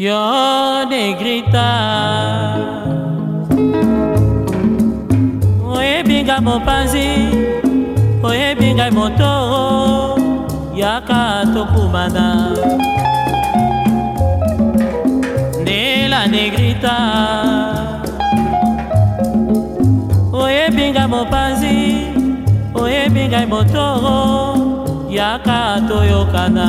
Yo negrita Oyebi ngai mopanzi Oyebi ngai motoro Yaka tokumana Ndela negrita Oyebi ngai mopanzi Oyebi ngai motoro Yaka toyokana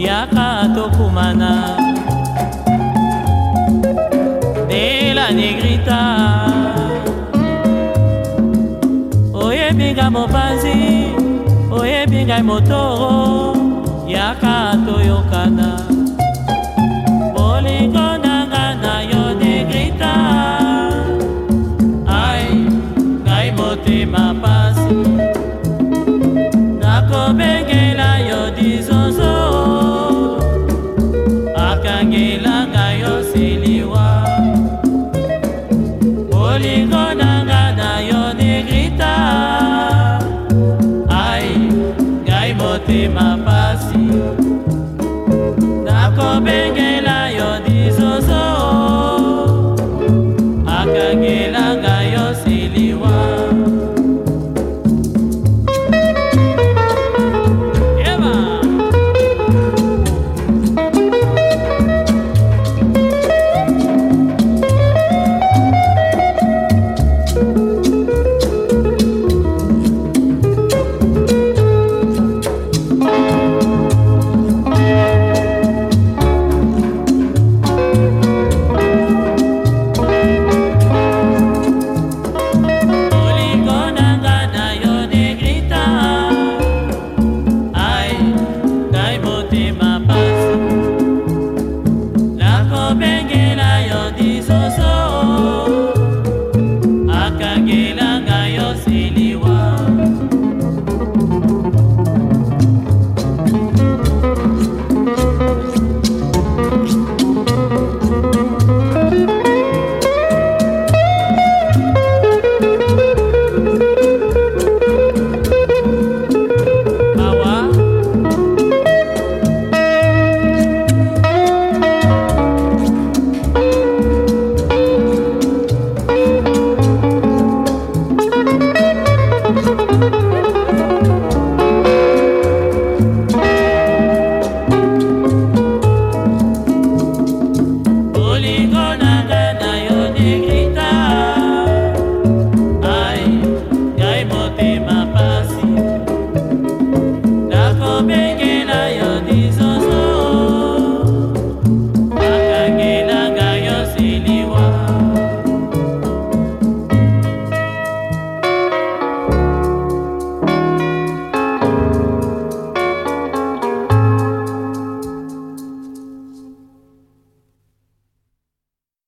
yaka tokumana de la negrita oyebi ngai mopanzi oyebi ngai motoro yaka toyokana bolingo nanga na yo negrita ai ngai motema pasi nakobengela yo dizozo akange